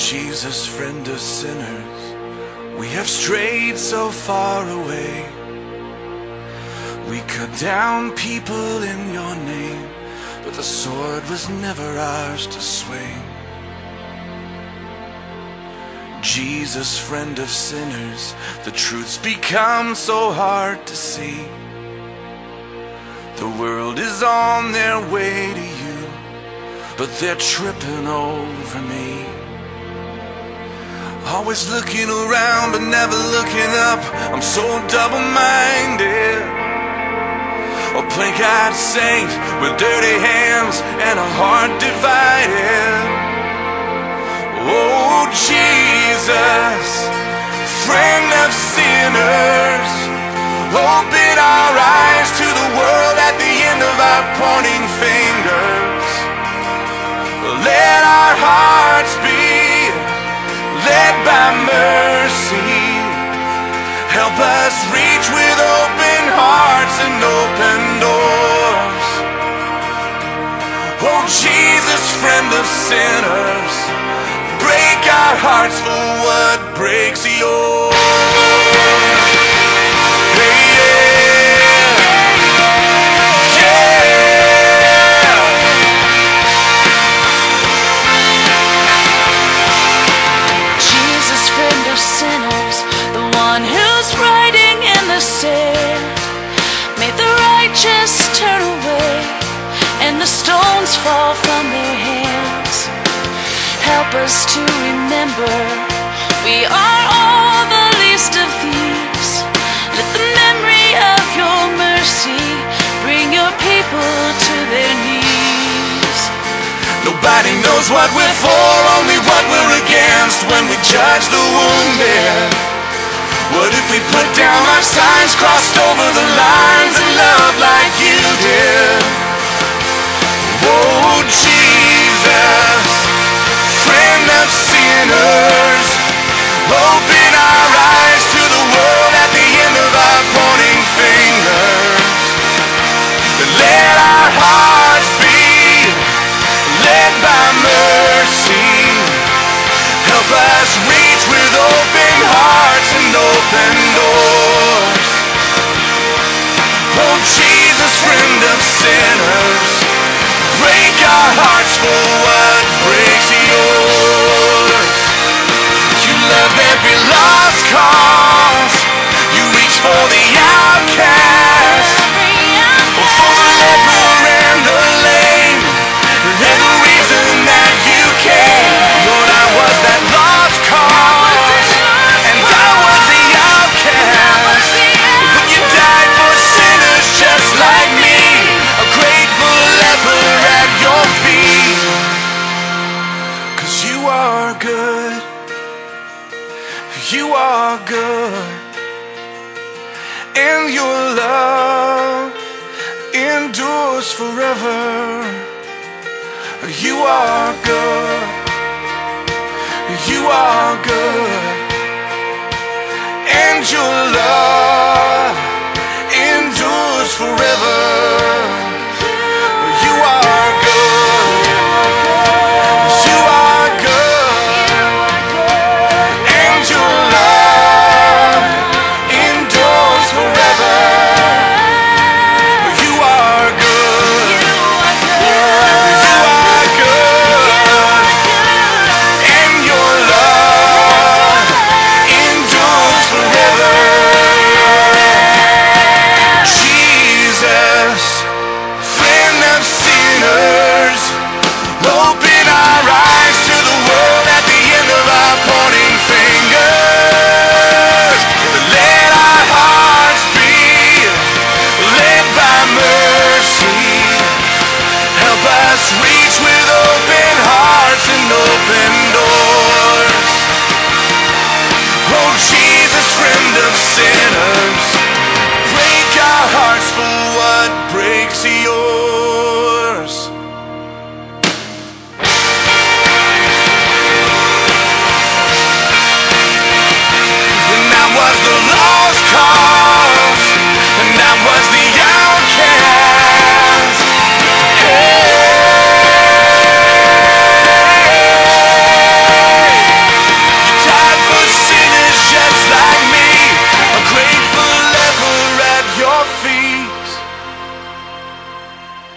Jesus, friend of sinners, we have strayed so far away. We cut down people in your name, but the sword was never ours to swing. Jesus, friend of sinners, the truth's become so hard to see. The world is on their way to you, but they're tripping over me. Always looking around, but never looking up. I'm so double minded. A plank eyed saint with dirty hands and a heart divided. Oh, Jesus, friend of sinners, open our eyes to the world at the end of our pointing fingers. Let our hearts Help reach with open hearts and open doors. Oh, Jesus, friend of sinners, break our hearts for what breaks yours. Us to remember we are all the least of these. Let the memory of your mercy bring your people to their knees. Nobody knows what we're for, only what we're against when we judge the wounded. What if we put down our signs, crossed over the lines, and love like you did? Oh, Jesus, sinners, open our eyes to the world at the end of our pointing fingers. Let our hearts be led by mercy. Help us reach with open hearts and open doors. Oh, Jesus, friend of sinners, break our hearts for what You are good. And your love endures forever. You are good. You are good. And your love endures forever.